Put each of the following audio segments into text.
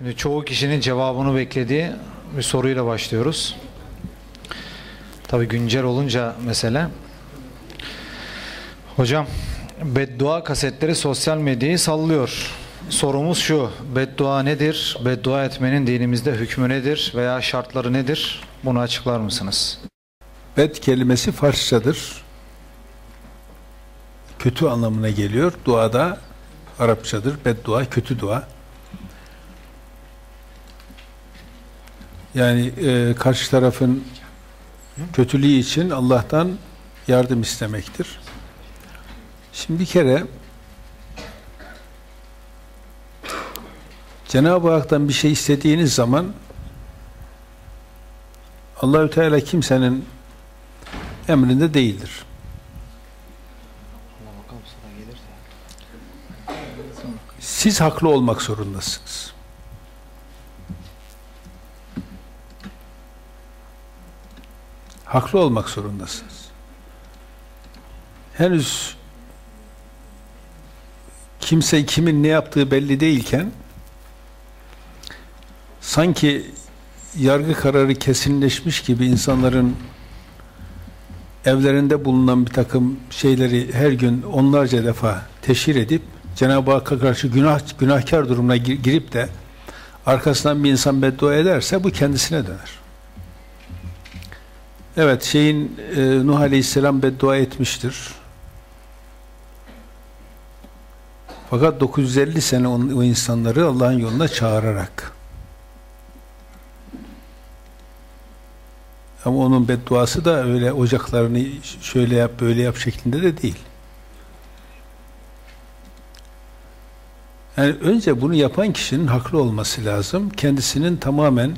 Şimdi çoğu kişinin cevabını beklediği bir soruyla başlıyoruz. Tabi güncel olunca mesele. Hocam beddua kasetleri sosyal medyayı sallıyor. Sorumuz şu, beddua nedir? Beddua etmenin dinimizde hükmü nedir veya şartları nedir? Bunu açıklar mısınız? Bed kelimesi Farsçadır. Kötü anlamına geliyor. Duada Arapçadır. Beddua, kötü dua. Yani e, karşı tarafın kötülüğü için Allah'tan yardım istemektir. Şimdi bir kere Cenab-ı Hak'tan bir şey istediğiniz zaman Allahü Teala kimsenin emrinde değildir. Siz haklı olmak zorundasınız. Haklı olmak zorundasınız. Henüz kimse kimin ne yaptığı belli değilken sanki yargı kararı kesinleşmiş gibi insanların evlerinde bulunan bir takım şeyleri her gün onlarca defa teşhir edip Cenab-ı Hakk'a karşı günah günahkar durumuna girip de arkasından bir insan beddua ederse bu kendisine döner. Evet şeyin e, Nuh Aleyhisselam beddua etmiştir. Fakat 950 sene o, o insanları Allah'ın yoluna çağırarak Ama onun bedduası da öyle ocaklarını şöyle yap böyle yap şeklinde de değil. Yani önce bunu yapan kişinin haklı olması lazım. Kendisinin tamamen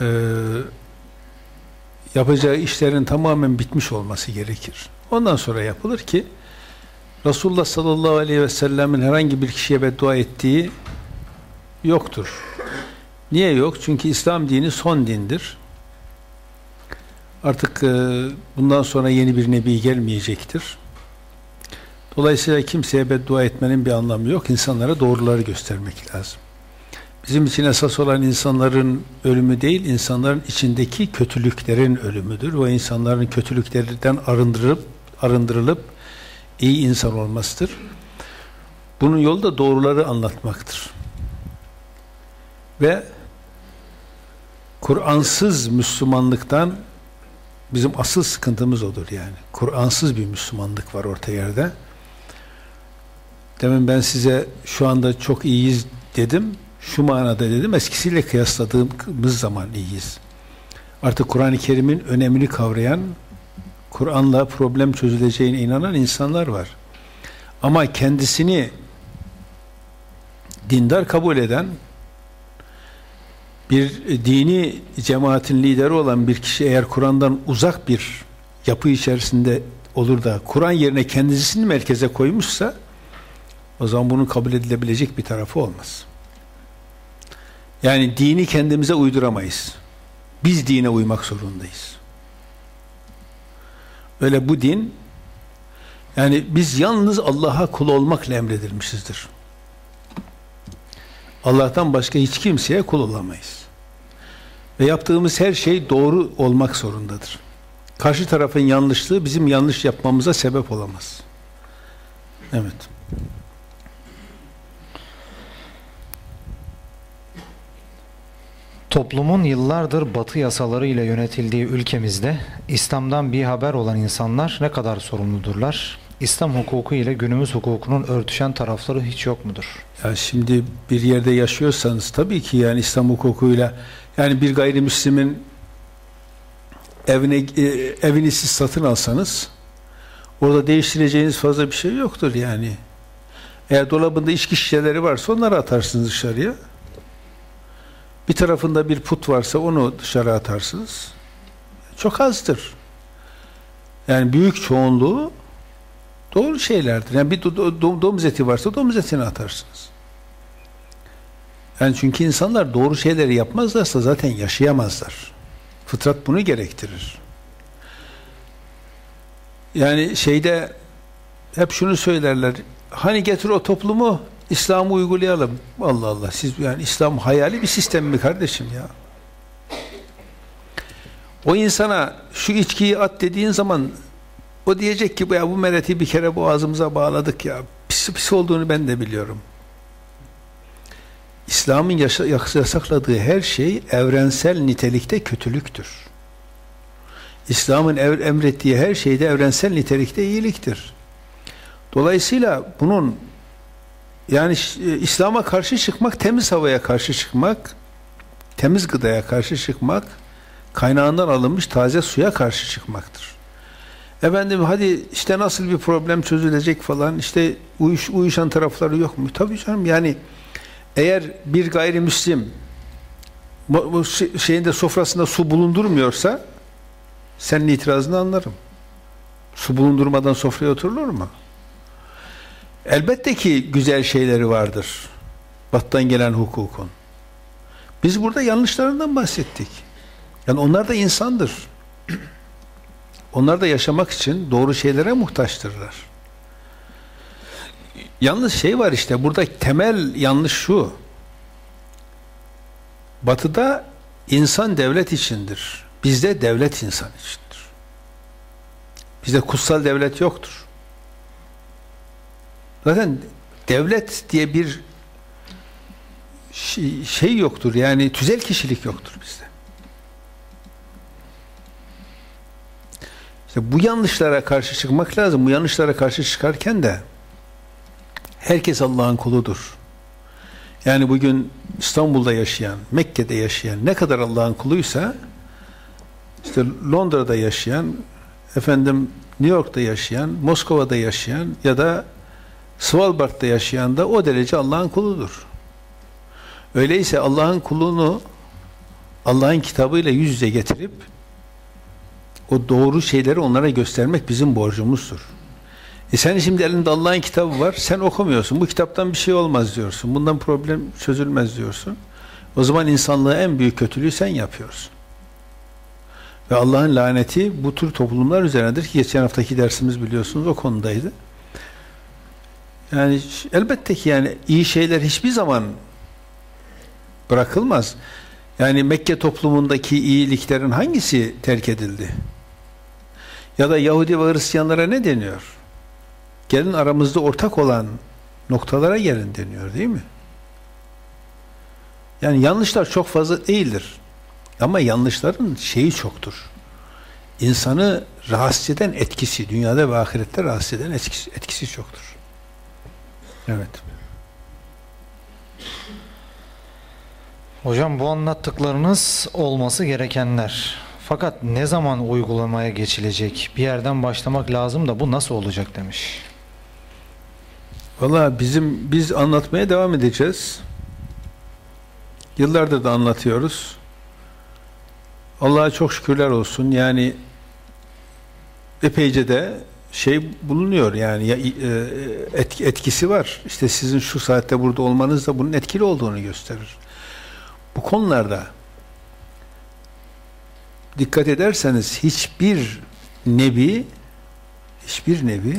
e, yapacağı işlerin tamamen bitmiş olması gerekir. Ondan sonra yapılır ki Resulullah sallallahu aleyhi ve sellemin herhangi bir kişiye beddua ettiği yoktur. Niye yok? Çünkü İslam dini son dindir. Artık e, bundan sonra yeni bir nebi gelmeyecektir. Dolayısıyla kimseye beddua etmenin bir anlamı yok. İnsanlara doğruları göstermek lazım. Bizim için esas olan insanların ölümü değil, insanların içindeki kötülüklerin ölümüdür. O insanların kötülüklerinden arındırıp arındırılıp iyi insan olmasıdır. Bunun yolu da doğruları anlatmaktır. Ve Kur'ansız Müslümanlıktan bizim asıl sıkıntımız odur yani. Kur'ansız bir Müslümanlık var orta yerde. Demin ben size şu anda çok iyiyiz dedim. Şu manada dedim. Eskisiyle kıyasladığımız zaman iyiyiz. Artık Kur'an-ı Kerim'in önemini kavrayan, Kur'an'la problem çözüleceğine inanan insanlar var. Ama kendisini dindar kabul eden, bir dini cemaatin lideri olan bir kişi eğer Kur'an'dan uzak bir yapı içerisinde olur da Kur'an yerine kendisini merkeze koymuşsa o zaman bunun kabul edilebilecek bir tarafı olmaz. Yani dini kendimize uyduramayız. Biz dine uymak zorundayız. Öyle bu din yani biz yalnız Allah'a kul olmakla emredilmişizdir. Allah'tan başka hiç kimseye kul olamayız. Ve yaptığımız her şey doğru olmak zorundadır. Karşı tarafın yanlışlığı bizim yanlış yapmamıza sebep olamaz. Evet. Toplumun yıllardır batı yasaları ile yönetildiği ülkemizde İslam'dan bir haber olan insanlar ne kadar sorumludurlar? İslam hukuku ile günümüz hukukunun örtüşen tarafları hiç yok mudur? Ya şimdi bir yerde yaşıyorsanız tabii ki yani İslam hukukuyla yani bir gayrimüslimin evine e, evini siz satın alsanız orada değiştireceğiniz fazla bir şey yoktur yani. Eğer dolabında içki şişeleri varsa onları atarsınız dışarıya. Bir tarafında bir put varsa onu dışarı atarsınız. Çok azdır. Yani büyük çoğunluğu doğru şeylerdir. Yani bir domuz eti varsa domuz etini atarsınız. Yani çünkü insanlar doğru şeyleri yapmazlarsa zaten yaşayamazlar. Fıtrat bunu gerektirir. Yani şeyde hep şunu söylerler. Hani getir o toplumu İslam'ı uygulayalım. Allah Allah. Siz yani İslam hayali bir sistem mi kardeşim ya? O insana şu içkiyi at dediğin zaman o diyecek ki ya bu mereti bir kere boğazımıza bağladık ya. Pis pis olduğunu ben de biliyorum. İslam'ın yasakladığı her şey evrensel nitelikte kötülüktür. İslam'ın emrettiği her şey de evrensel nitelikte iyiliktir. Dolayısıyla bunun yani e, İslam'a karşı çıkmak, temiz havaya karşı çıkmak, temiz gıdaya karşı çıkmak, kaynağından alınmış taze suya karşı çıkmaktır. Efendim hadi işte nasıl bir problem çözülecek falan, işte uyuş, uyuşan tarafları yok mu? Tabii canım yani eğer bir gayrimüslim bu, şey- şeyinde sofrasında su bulundurmuyorsa senin itirazını anlarım. Su bulundurmadan sofraya oturulur mu? Elbette ki güzel şeyleri vardır. Battan gelen hukukun. Biz burada yanlışlarından bahsettik. Yani onlar da insandır. Onlar da yaşamak için doğru şeylere muhtaçtırlar. Yalnız şey var işte burada temel yanlış şu. Batı'da insan devlet içindir. Bizde devlet insan içindir. Bizde kutsal devlet yoktur. Zaten devlet diye bir şey, yoktur. Yani tüzel kişilik yoktur bizde. İşte bu yanlışlara karşı çıkmak lazım. Bu yanlışlara karşı çıkarken de herkes Allah'ın kuludur. Yani bugün İstanbul'da yaşayan, Mekke'de yaşayan ne kadar Allah'ın kuluysa işte Londra'da yaşayan, efendim New York'ta yaşayan, Moskova'da yaşayan ya da Svalbard'da yaşayan da o derece Allah'ın kuludur. Öyleyse Allah'ın kulunu Allah'ın kitabıyla yüz yüze getirip o doğru şeyleri onlara göstermek bizim borcumuzdur. E sen şimdi elinde Allah'ın kitabı var, sen okumuyorsun. Bu kitaptan bir şey olmaz diyorsun. Bundan problem çözülmez diyorsun. O zaman insanlığa en büyük kötülüğü sen yapıyorsun. Ve Allah'ın laneti bu tür toplumlar üzerinedir ki geçen haftaki dersimiz biliyorsunuz o konudaydı. Yani elbette ki yani iyi şeyler hiçbir zaman bırakılmaz. Yani Mekke toplumundaki iyiliklerin hangisi terk edildi? Ya da Yahudi ve Hristiyanlara ne deniyor? Gelin aramızda ortak olan noktalara gelin deniyor değil mi? Yani yanlışlar çok fazla değildir. Ama yanlışların şeyi çoktur. İnsanı rahatsız eden etkisi, dünyada ve ahirette rahatsız eden etkisi, etkisi çoktur. Evet. Hocam bu anlattıklarınız olması gerekenler. Fakat ne zaman uygulamaya geçilecek? Bir yerden başlamak lazım da bu nasıl olacak demiş. Valla bizim biz anlatmaya devam edeceğiz. Yıllardır da anlatıyoruz. Allah'a çok şükürler olsun. Yani epeyce de şey bulunuyor yani ya- e, etki- etkisi var. İşte sizin şu saatte burada olmanız da bunun etkili olduğunu gösterir. Bu konularda dikkat ederseniz hiçbir nebi hiçbir nebi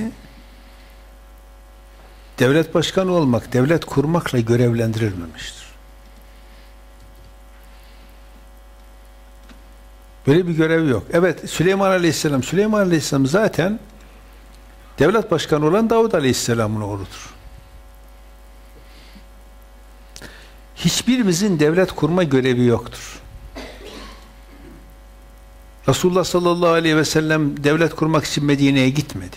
devlet başkanı olmak, devlet kurmakla görevlendirilmemiştir. Böyle bir görev yok. Evet Süleyman Aleyhisselam, Süleyman Aleyhisselam zaten devlet başkanı olan Davud Aleyhisselam'ın oğludur. Hiçbirimizin devlet kurma görevi yoktur. Resulullah sallallahu aleyhi ve sellem devlet kurmak için Medine'ye gitmedi.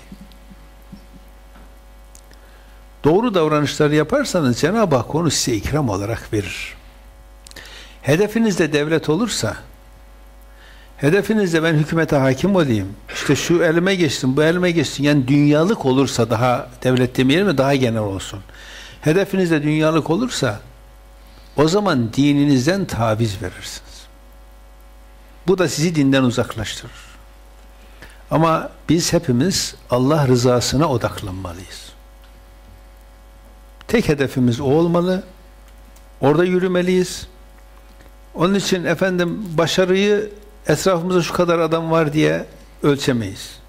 Doğru davranışları yaparsanız Cenab-ı Hak onu size ikram olarak verir. Hedefinizde devlet olursa, hedefinizde ben hükümete hakim olayım, işte şu elime geçtim, bu elime geçtim, yani dünyalık olursa daha, devlet demeyelim de daha genel olsun. Hedefinizde dünyalık olursa, o zaman dininizden taviz verirsiniz. Bu da sizi dinden uzaklaştırır. Ama biz hepimiz Allah rızasına odaklanmalıyız. Tek hedefimiz o olmalı. Orada yürümeliyiz. Onun için efendim başarıyı etrafımızda şu kadar adam var diye ölçemeyiz.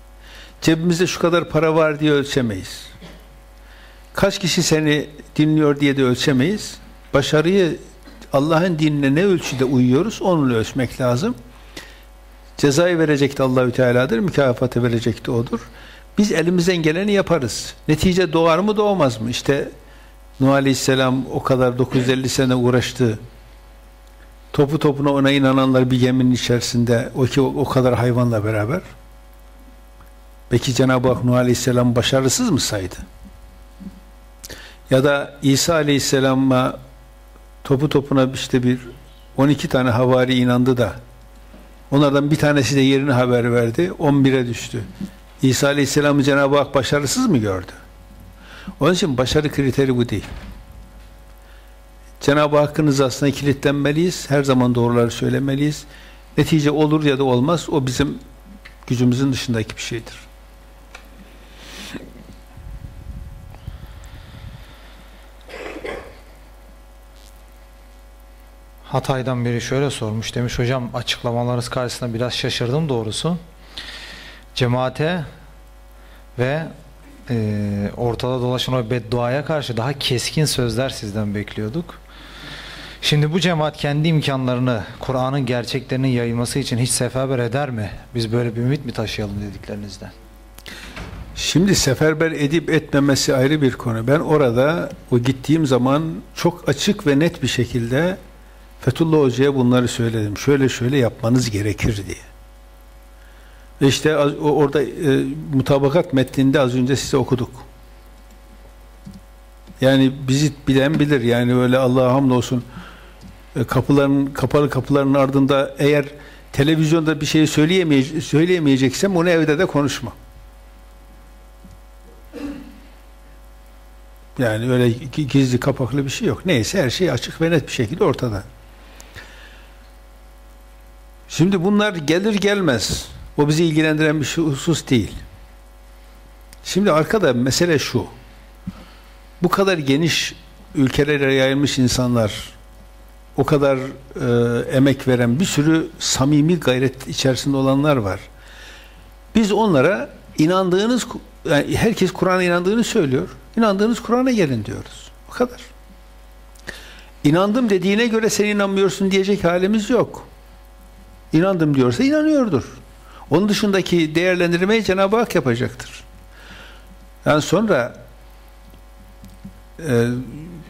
Cebimizde şu kadar para var diye ölçemeyiz. kaç kişi seni dinliyor diye de ölçemeyiz. Başarıyı Allah'ın dinine ne ölçüde uyuyoruz onunla ölçmek lazım. Cezayı verecek de Allahü Teala'dır, mükafatı verecek de odur. Biz elimizden geleni yaparız. Netice doğar mı doğmaz mı? İşte Nuh Aleyhisselam o kadar 950 sene uğraştı. Topu topuna ona inananlar bir geminin içerisinde o ki o, kadar hayvanla beraber. Peki Cenab-ı Hak Nuh Aleyhisselam başarısız mı saydı? Ya da İsa Aleyhisselam'a topu topuna işte bir 12 tane havari inandı da onlardan bir tanesi de yerini haber verdi. 11'e düştü. İsa Aleyhisselam'ı Cenab-ı Hak başarısız mı gördü? Onun için başarı kriteri bu değil. Cenab-ı Hakk'ın rızasına kilitlenmeliyiz. Her zaman doğruları söylemeliyiz. Netice olur ya da olmaz. O bizim gücümüzün dışındaki bir şeydir. Hatay'dan biri şöyle sormuş. Demiş hocam açıklamalarınız karşısında biraz şaşırdım doğrusu. Cemaate ve e, ortada dolaşan o bedduaya karşı daha keskin sözler sizden bekliyorduk. Şimdi bu cemaat kendi imkanlarını, Kur'an'ın gerçeklerinin yayılması için hiç seferber eder mi? Biz böyle bir ümit mi taşıyalım dediklerinizden? Şimdi seferber edip etmemesi ayrı bir konu. Ben orada o gittiğim zaman çok açık ve net bir şekilde Fethullah Hoca'ya bunları söyledim. Şöyle şöyle yapmanız gerekir diye. Ve işte orada e, mutabakat metninde az önce size okuduk. Yani bizi bilen bilir. Yani öyle Allah'a hamdolsun e, kapıların kapalı kapıların ardında eğer televizyonda bir şey söyleyemeye, söyleyemeyeceksem onu evde de konuşma. Yani öyle gizli kapaklı bir şey yok. Neyse her şey açık ve net bir şekilde ortada. Şimdi bunlar gelir gelmez. O bizi ilgilendiren bir şey, husus değil. Şimdi arkada mesele şu. Bu kadar geniş ülkelere yayılmış insanlar, o kadar e, emek veren bir sürü samimi gayret içerisinde olanlar var. Biz onlara inandığınız, yani herkes Kur'an'a inandığını söylüyor. İnandığınız Kur'an'a gelin diyoruz. O kadar. İnandım dediğine göre sen inanmıyorsun diyecek halimiz yok. İnandım diyorsa inanıyordur. Onun dışındaki değerlendirmeyi Cenab-ı Hak yapacaktır. Yani sonra e,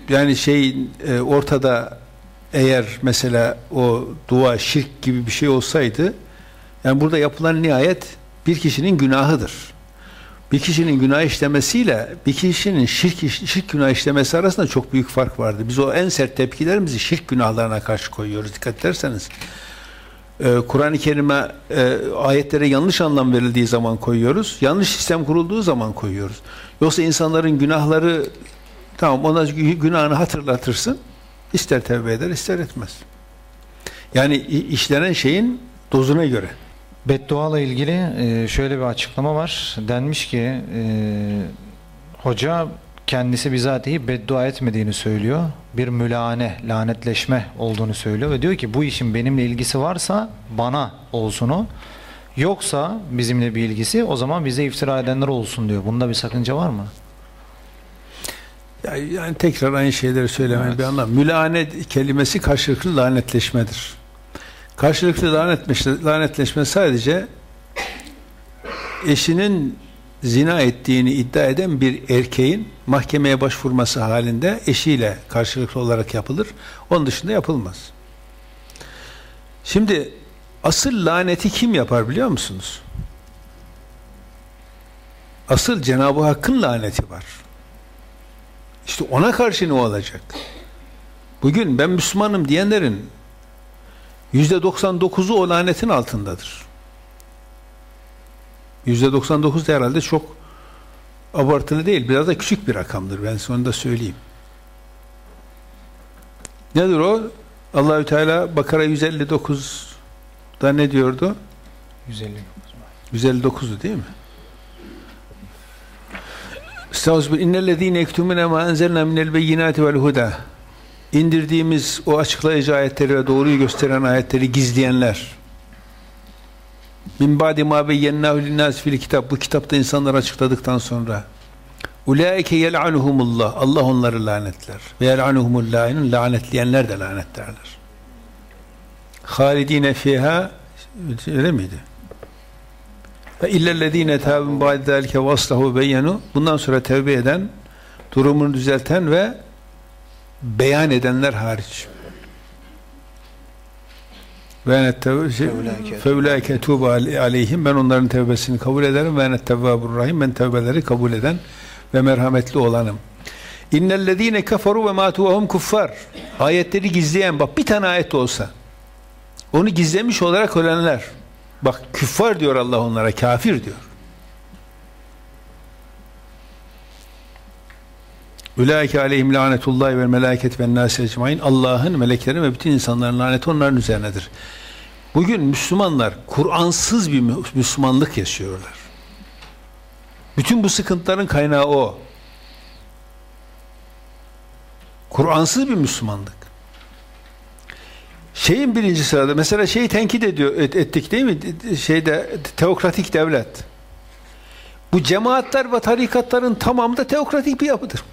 yani şey e, ortada eğer mesela o dua şirk gibi bir şey olsaydı yani burada yapılan nihayet bir kişinin günahıdır. Bir kişinin günah işlemesiyle bir kişinin şirk, şirk günah işlemesi arasında çok büyük fark vardı. Biz o en sert tepkilerimizi şirk günahlarına karşı koyuyoruz. Dikkat ederseniz. Ee, Kur'an-ı Kerim'e e, ayetlere yanlış anlam verildiği zaman koyuyoruz. Yanlış sistem kurulduğu zaman koyuyoruz. Yoksa insanların günahları tamam ona günahını hatırlatırsın. İster tevbe eder ister etmez. Yani işlenen şeyin dozuna göre. Bedduayla ilgili e, şöyle bir açıklama var. Denmiş ki e, hoca kendisi bizatihi beddua etmediğini söylüyor. Bir mülane, lanetleşme olduğunu söylüyor ve diyor ki bu işin benimle ilgisi varsa bana olsun o. Yoksa bizimle bir ilgisi o zaman bize iftira edenler olsun diyor. Bunda bir sakınca var mı? Yani, yani tekrar aynı şeyleri söylemenin evet. bir anlam. Mülane kelimesi karşılıklı lanetleşmedir. Karşılıklı lanetleşme, lanetleşme sadece eşinin zina ettiğini iddia eden bir erkeğin mahkemeye başvurması halinde eşiyle karşılıklı olarak yapılır. Onun dışında yapılmaz. Şimdi asıl laneti kim yapar biliyor musunuz? Asıl Cenab-ı Hakk'ın laneti var. İşte ona karşı ne olacak? Bugün ben Müslümanım diyenlerin yüzde 99'u o lanetin altındadır. Yüzde 99 da herhalde çok abartılı değil. Biraz da küçük bir rakamdır. Ben sonunda söyleyeyim. Nedir o? Allahü Teala Bakara 159'da ne diyordu? 159. 159'du değil mi? Estağfirullah. İnnellezîne yektumune ma enzelna minel beyinâti vel huda. İndirdiğimiz o açıklayıcı ayetleri ve doğruyu gösteren ayetleri gizleyenler. Min ba'di ma beyyennahu linnâs fil kitap. Bu kitapta insanlar açıkladıktan sonra. Ulaike yel'anuhumullah. Allah onları lanetler. Ve yel'anuhumul lainun. Lanetleyenler de lanetlerler. Halidine fiha öyle miydi? Ve illellezine tâbun ba'de zâlike vaslahu beyyenu. Bundan sonra tevbe eden, durumunu düzelten ve beyan edenler hariç. Ve fevlâke tûbe aleyhim ben onların tevbesini kabul ederim ve enet tevvâbur rahim ben tevbeleri kabul eden ve merhametli olanım. İnnellezîne keferu ve mâtu ve hum kuffar. Ayetleri gizleyen bak bir tane ayet olsa onu gizlemiş olarak ölenler bak küffar diyor Allah onlara kafir diyor. Ulaike aleyhim lanetullahi ve melaket ve nâsi ecmain. Allah'ın, meleklerin ve bütün insanların laneti onların üzerinedir. Bugün Müslümanlar Kur'ansız bir Müslümanlık yaşıyorlar. Bütün bu sıkıntıların kaynağı o. Kur'ansız bir Müslümanlık. Şeyin birinci sırada mesela şeyi tenkit ediyor et, ettik değil mi? Şeyde teokratik devlet. Bu cemaatler ve tarikatların tamamı da teokratik bir yapıdır.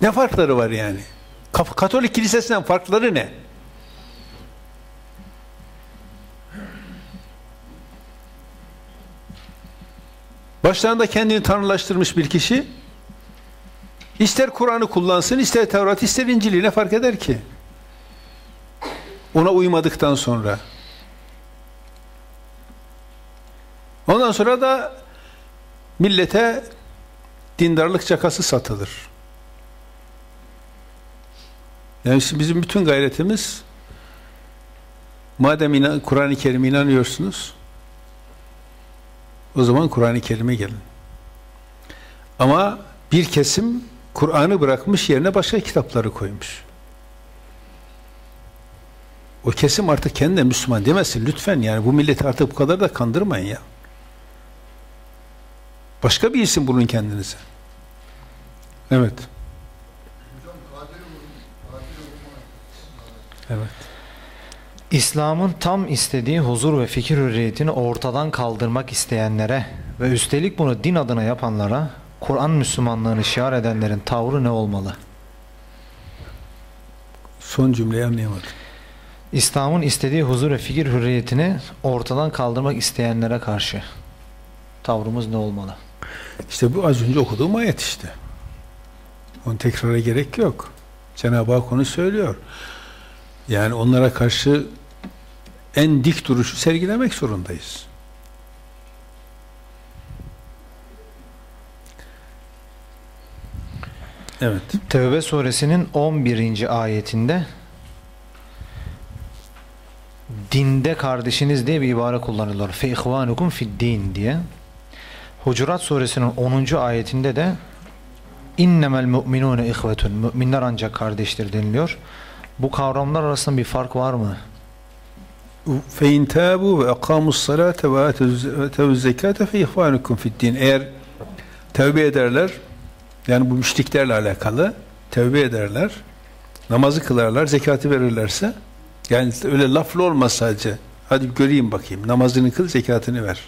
Ne farkları var yani? Katolik kilisesinden farkları ne? Başlarında kendini tanrılaştırmış bir kişi ister Kur'an'ı kullansın, ister Tevrat, ister İncil'i ne fark eder ki? Ona uymadıktan sonra. Ondan sonra da millete dindarlık cakası satılır. Yani bizim bütün gayretimiz madem Kur'an-ı Kerim'e inanıyorsunuz o zaman Kur'an-ı Kerim'e gelin. Ama bir kesim Kur'an'ı bırakmış yerine başka kitapları koymuş. O kesim artık kendine Müslüman demesin lütfen yani bu milleti artık bu kadar da kandırmayın ya. Başka bir isim bulun kendinize. Evet. Evet. İslam'ın tam istediği huzur ve fikir hürriyetini ortadan kaldırmak isteyenlere ve üstelik bunu din adına yapanlara Kur'an Müslümanlığını şiar edenlerin tavrı ne olmalı? Son cümleyi anlayamadım. İslam'ın istediği huzur ve fikir hürriyetini ortadan kaldırmak isteyenlere karşı tavrımız ne olmalı? İşte bu az önce okuduğum ayet işte. Onu tekrara gerek yok. Cenab-ı Hak onu söylüyor. Yani onlara karşı en dik duruşu sergilemek zorundayız. Evet. Tevbe suresinin 11. ayetinde dinde kardeşiniz diye bir ibare kullanıyorlar. Fe ihvanukum fid din diye. Hucurat suresinin 10. ayetinde de innemel mu'minune ihvetun. Müminler ancak kardeştir deniliyor. Bu kavramlar arasında bir fark var mı? Fe intabu ve akamus salate ve atuz zekate fe ihvanukum fid din. Eğer tevbe ederler yani bu müşriklerle alakalı tevbe ederler, namazı kılarlar, zekatı verirlerse yani öyle laflı olmaz sadece. Hadi göreyim bakayım, namazını kıl, zekatını ver.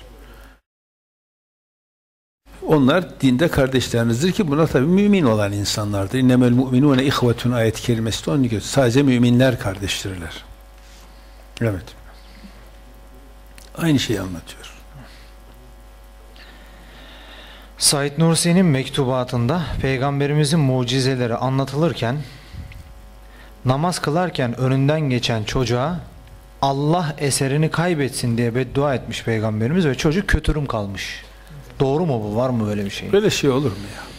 Onlar dinde kardeşlerinizdir ki buna tabi mümin olan insanlardır. İnnemel mu'minune ihvetun ayet kelimesi de onu gösteriyor. Sadece müminler kardeştirler. Evet. Aynı şeyi anlatıyor. Said Nursi'nin mektubatında peygamberimizin mucizeleri anlatılırken namaz kılarken önünden geçen çocuğa Allah eserini kaybetsin diye beddua etmiş peygamberimiz ve çocuk kötürüm kalmış. Doğru mu bu? Var mı böyle bir şey? Böyle şey olur mu ya?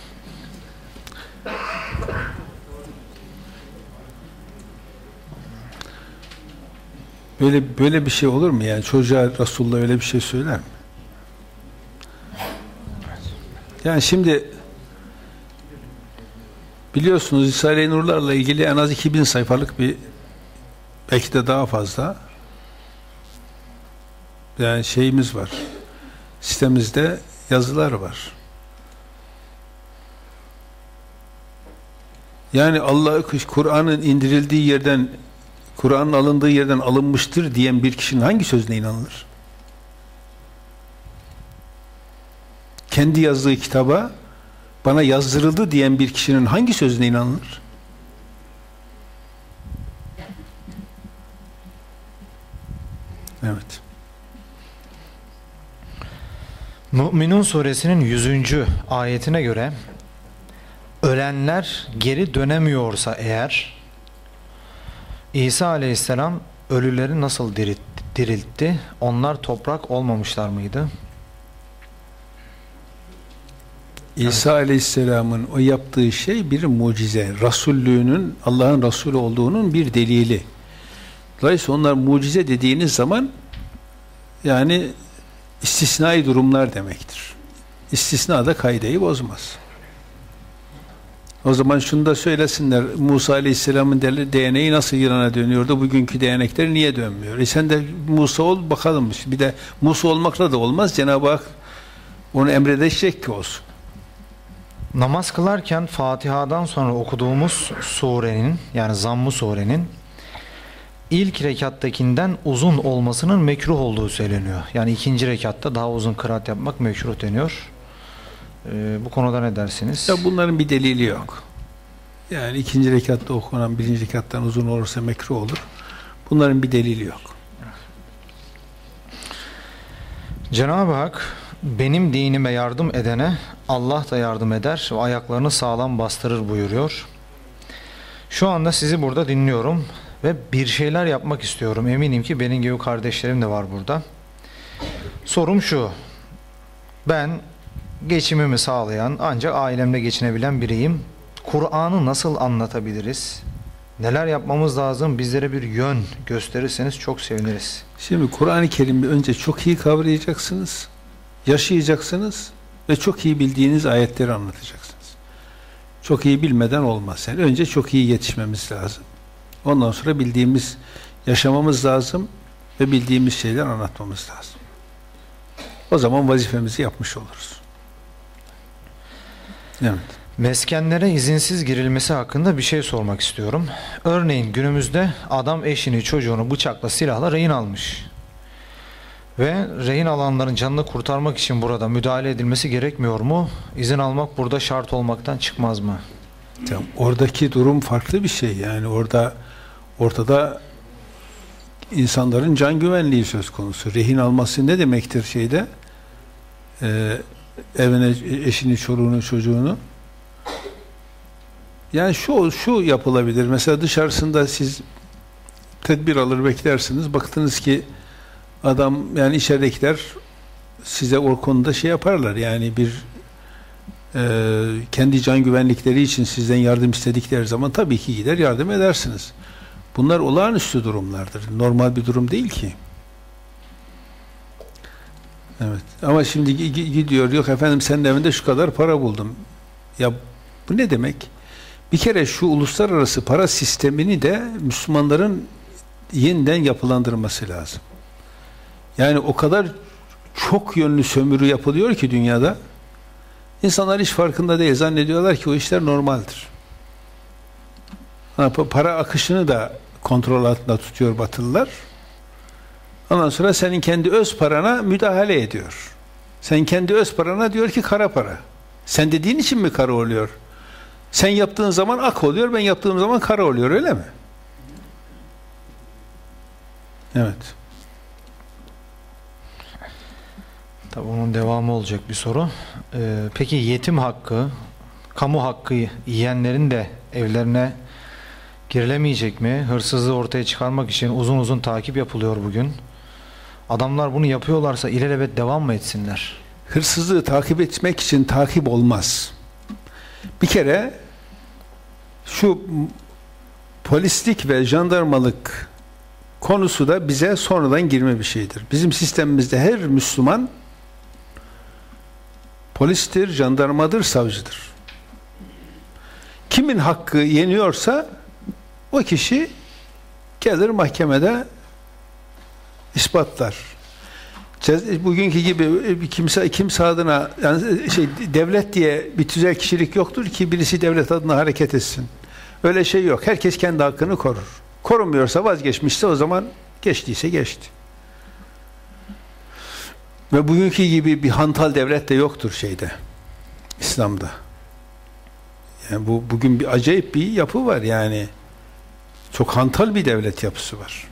Böyle böyle bir şey olur mu yani çocuğa Resulullah öyle bir şey söyler mi? Yani şimdi biliyorsunuz Risale-i Nurlarla ilgili en az 2000 sayfalık bir belki de daha fazla yani şeyimiz var. Sitemizde yazılar var. Yani Allah Kur'an'ın indirildiği yerden Kur'an'ın alındığı yerden alınmıştır diyen bir kişinin hangi sözüne inanılır? Kendi yazdığı kitaba bana yazdırıldı diyen bir kişinin hangi sözüne inanılır? Evet. Mü'minun suresinin 100. ayetine göre ölenler geri dönemiyorsa eğer İsa aleyhisselam ölüleri nasıl diriltti? Onlar toprak olmamışlar mıydı? İsa Aleyhisselam'ın o yaptığı şey bir mucize. Rasullüğünün, Allah'ın Resulü olduğunun bir delili. Dolayısıyla onlar mucize dediğiniz zaman yani istisnai durumlar demektir. İstisna da kaideyi bozmaz. O zaman şunu da söylesinler. Musa Aleyhisselam'ın değneği nasıl İran'a dönüyordu? Bugünkü değnekler niye dönmüyor? E sen de Musa ol bakalım. Bir de Musa olmakla da olmaz. Cenab-ı Hak onu emredecek ki olsun. Namaz kılarken Fatiha'dan sonra okuduğumuz surenin yani Zamm-ı surenin ilk rekattakinden uzun olmasının mekruh olduğu söyleniyor. Yani ikinci rekatta daha uzun kıraat yapmak mekruh deniyor. Ee, bu konuda ne dersiniz? Ya bunların bir delili yok. Yani ikinci rekatta okunan birinci rekattan uzun olursa mekruh olur. Bunların bir delili yok. Cenab-ı Hak benim dinime yardım edene Allah da yardım eder ve ayaklarını sağlam bastırır buyuruyor. Şu anda sizi burada dinliyorum ve bir şeyler yapmak istiyorum. Eminim ki benim gibi kardeşlerim de var burada. Sorum şu. Ben geçimimi sağlayan ancak ailemle geçinebilen biriyim. Kur'an'ı nasıl anlatabiliriz? Neler yapmamız lazım? Bizlere bir yön gösterirseniz çok seviniriz. Şimdi Kur'an-ı Kerim'i önce çok iyi kavrayacaksınız, yaşayacaksınız ve çok iyi bildiğiniz ayetleri anlatacaksınız. Çok iyi bilmeden olmaz. Yani önce çok iyi yetişmemiz lazım. Ondan sonra bildiğimiz, yaşamamız lazım ve bildiğimiz şeyler anlatmamız lazım. O zaman vazifemizi yapmış oluruz. Evet. Meskenlere izinsiz girilmesi hakkında bir şey sormak istiyorum. Örneğin günümüzde adam eşini çocuğunu bıçakla silahla rehin almış. Ve rehin alanların canını kurtarmak için burada müdahale edilmesi gerekmiyor mu? İzin almak burada şart olmaktan çıkmaz mı? Tamam, oradaki durum farklı bir şey. Yani orada ortada insanların can güvenliği söz konusu. Rehin alması ne demektir şeyde? Ee, evine eşini, çoluğunu, çocuğunu. Yani şu şu yapılabilir. Mesela dışarısında siz tedbir alır beklersiniz. Baktınız ki adam yani içeridekiler size o konuda şey yaparlar. Yani bir e, kendi can güvenlikleri için sizden yardım istedikleri zaman tabii ki gider yardım edersiniz. Bunlar olağanüstü durumlardır. Normal bir durum değil ki. Evet. Ama şimdi gidiyor yok efendim senin evinde şu kadar para buldum. Ya bu ne demek? Bir kere şu uluslararası para sistemini de Müslümanların yeniden yapılandırması lazım. Yani o kadar çok yönlü sömürü yapılıyor ki dünyada insanlar hiç farkında değil. Zannediyorlar ki o işler normaldir. Para akışını da kontrol altında tutuyor Batılılar. Ondan sonra senin kendi öz parana müdahale ediyor. Sen kendi öz parana diyor ki kara para. Sen dediğin için mi kara oluyor? Sen yaptığın zaman ak oluyor, ben yaptığım zaman kara oluyor öyle mi? Evet. Tabii onun devamı olacak bir soru. Ee, peki yetim hakkı, kamu hakkı yiyenlerin de evlerine girilemeyecek mi? Hırsızlığı ortaya çıkarmak için uzun uzun takip yapılıyor bugün. Adamlar bunu yapıyorlarsa ilelebet devam mı etsinler? Hırsızlığı takip etmek için takip olmaz. Bir kere şu polislik ve jandarmalık konusu da bize sonradan girme bir şeydir. Bizim sistemimizde her Müslüman polistir, jandarmadır, savcıdır. Kimin hakkı yeniyorsa o kişi gelir mahkemede ispatlar. Bugünkü gibi kimse kimse adına yani şey devlet diye bir tüzel kişilik yoktur ki birisi devlet adına hareket etsin. Öyle şey yok. Herkes kendi hakkını korur. Korunmuyorsa vazgeçmişse o zaman geçtiyse geçti. Ve bugünkü gibi bir hantal devlet de yoktur şeyde. İslam'da. Yani bu bugün bir acayip bir yapı var yani. Çok hantal bir devlet yapısı var.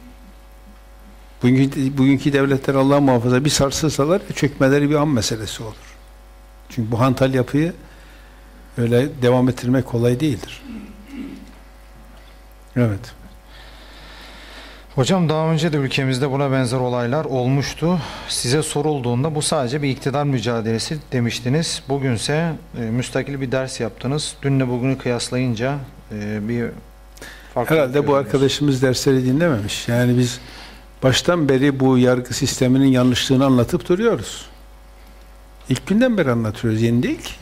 Bugünkü, bugünkü devletler Allah muhafaza bir sarsılsalar çökmeleri bir an meselesi olur. Çünkü bu hantal yapıyı öyle devam ettirmek kolay değildir. Evet. Hocam daha önce de ülkemizde buna benzer olaylar olmuştu. Size sorulduğunda bu sadece bir iktidar mücadelesi demiştiniz. Bugünse e, müstakil bir ders yaptınız. Dünle bugünü kıyaslayınca e, bir farklılık Herhalde bu arkadaşımız dersleri dinlememiş. Yani biz baştan beri bu yargı sisteminin yanlışlığını anlatıp duruyoruz. İlk günden beri anlatıyoruz. Yeni değil ki.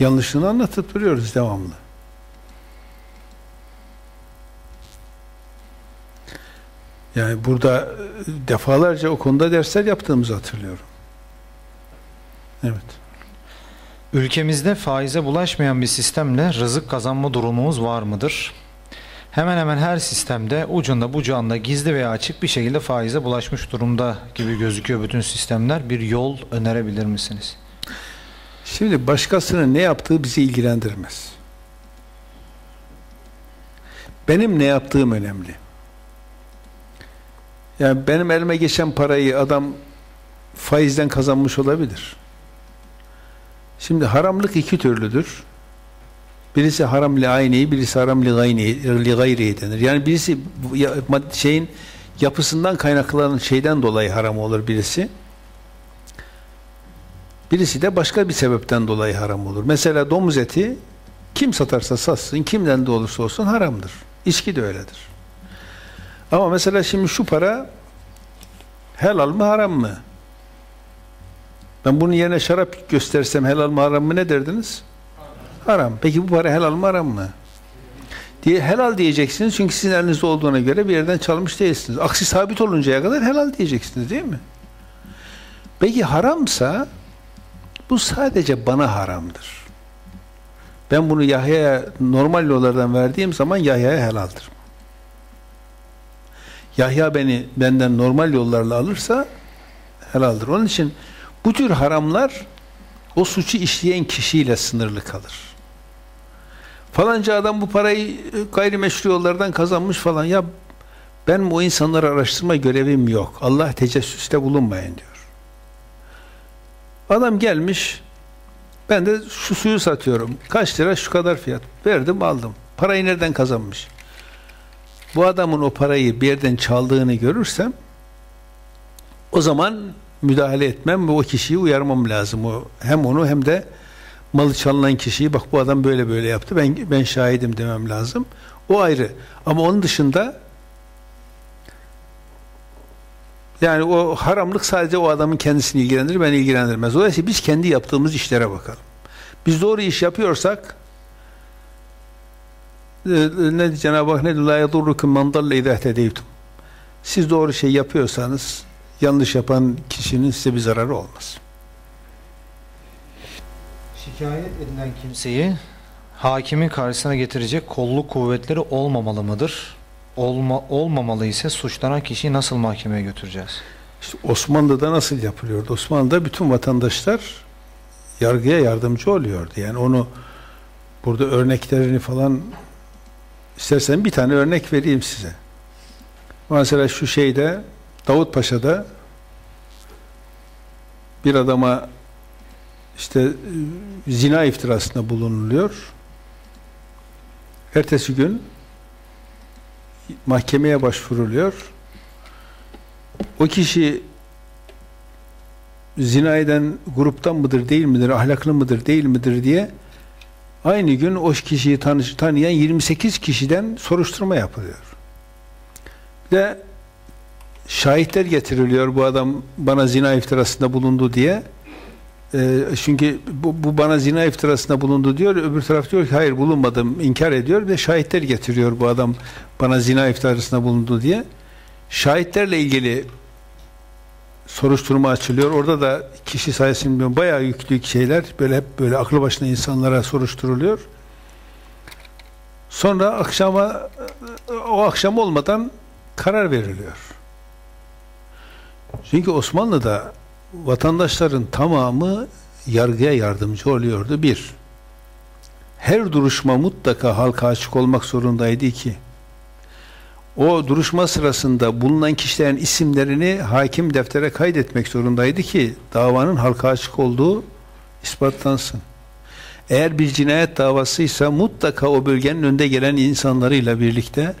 Yanlışlığını anlatıp duruyoruz devamlı. Yani burada e, defalarca o konuda dersler yaptığımızı hatırlıyorum. Evet. Ülkemizde faize bulaşmayan bir sistemle rızık kazanma durumumuz var mıdır? Hemen hemen her sistemde ucunda bucağında gizli veya açık bir şekilde faize bulaşmış durumda gibi gözüküyor bütün sistemler. Bir yol önerebilir misiniz? Şimdi başkasının ne yaptığı bizi ilgilendirmez. Benim ne yaptığım önemli. Yani benim elime geçen parayı adam faizden kazanmış olabilir. Şimdi haramlık iki türlüdür. Birisi haram li ayni, birisi haram li gayni, li gayri denir. Yani birisi şeyin yapısından kaynaklanan şeyden dolayı haram olur birisi. Birisi de başka bir sebepten dolayı haram olur. Mesela domuz eti kim satarsa satsın, kimden de olursa olsun haramdır. İçki de öyledir. Ama mesela şimdi şu para helal mı haram mı? Ben bunun yerine şarap göstersem helal mı haram mı ne derdiniz? Haram. Peki bu para helal mı haram mı? Diye helal diyeceksiniz çünkü sizin elinizde olduğuna göre bir yerden çalmış değilsiniz. Aksi sabit oluncaya kadar helal diyeceksiniz değil mi? Peki haramsa bu sadece bana haramdır. Ben bunu Yahya'ya normal yollardan verdiğim zaman Yahya'ya helaldir. Yahya beni benden normal yollarla alırsa helaldir. Onun için bu tür haramlar o suçu işleyen kişiyle sınırlı kalır. Falanca adam bu parayı e, gayrimeşru yollardan kazanmış falan ya ben o insanları araştırma görevim yok. Allah tecessüste bulunmayın diyor. Adam gelmiş ben de şu suyu satıyorum. Kaç lira şu kadar fiyat. Verdim aldım. Parayı nereden kazanmış? Bu adamın o parayı bir yerden çaldığını görürsem o zaman müdahale etmem ve o kişiyi uyarmam lazım. O, hem onu hem de malı çalınan kişiyi bak bu adam böyle böyle yaptı. Ben ben şahidim demem lazım. O ayrı. Ama onun dışında yani o haramlık sadece o adamın kendisini ilgilendirir, beni ilgilendirmez. Dolayısıyla biz kendi yaptığımız işlere bakalım. Biz doğru iş yapıyorsak ne Cenab-ı Hak ne la yadurrukum man dalle ihtedeytum. Siz doğru şey yapıyorsanız yanlış yapan kişinin size bir zararı olmaz. Şikayet edilen kimseyi hakimin karşısına getirecek kolluk kuvvetleri olmamalı mıdır? Olma, olmamalı ise suçlanan kişiyi nasıl mahkemeye götüreceğiz? İşte Osmanlı'da nasıl yapılıyordu? Osmanlı'da bütün vatandaşlar yargıya yardımcı oluyordu. Yani onu burada örneklerini falan istersen bir tane örnek vereyim size. Mesela şu şeyde Davut Paşa'da bir adama işte e, zina iftirasında bulunuluyor. Ertesi gün mahkemeye başvuruluyor. O kişi zina eden gruptan mıdır değil midir, ahlaklı mıdır değil midir diye aynı gün o kişiyi tanı tanıyan 28 kişiden soruşturma yapılıyor. Bir de şahitler getiriliyor bu adam bana zina iftirasında bulundu diye. Ee, çünkü bu, bu bana zina iftirasında bulundu diyor. Öbür taraf diyor ki hayır bulunmadım inkar ediyor ve şahitler getiriyor bu adam bana zina iftirasında bulundu diye. Şahitlerle ilgili soruşturma açılıyor. Orada da kişi sayısını bilmiyorum. Bayağı yüklü şeyler. Böyle hep böyle aklı başına insanlara soruşturuluyor. Sonra akşama o akşam olmadan karar veriliyor. Çünkü Osmanlı'da vatandaşların tamamı yargıya yardımcı oluyordu. Bir, her duruşma mutlaka halka açık olmak zorundaydı ki, o duruşma sırasında bulunan kişilerin isimlerini hakim deftere kaydetmek zorundaydı ki davanın halka açık olduğu ispatlansın. Eğer bir cinayet davasıysa mutlaka o bölgenin önde gelen insanlarıyla birlikte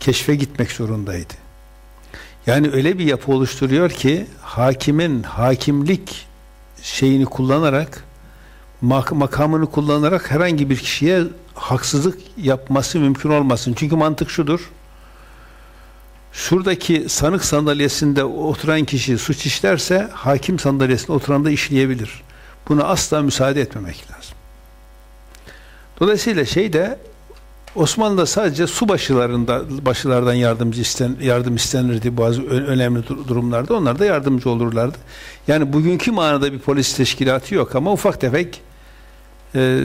keşfe gitmek zorundaydı. Yani öyle bir yapı oluşturuyor ki hakimin hakimlik şeyini kullanarak mak makamını kullanarak herhangi bir kişiye haksızlık yapması mümkün olmasın. Çünkü mantık şudur. Şuradaki sanık sandalyesinde oturan kişi suç işlerse hakim sandalyesinde oturan da işleyebilir. Buna asla müsaade etmemek lazım. Dolayısıyla şey de Osmanlı'da sadece su başılarında başılardan yardımcı isten, yardım istenirdi bazı önemli durumlarda. Onlar da yardımcı olurlardı. Yani bugünkü manada bir polis teşkilatı yok ama ufak tefek e,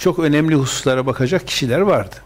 çok önemli hususlara bakacak kişiler vardı.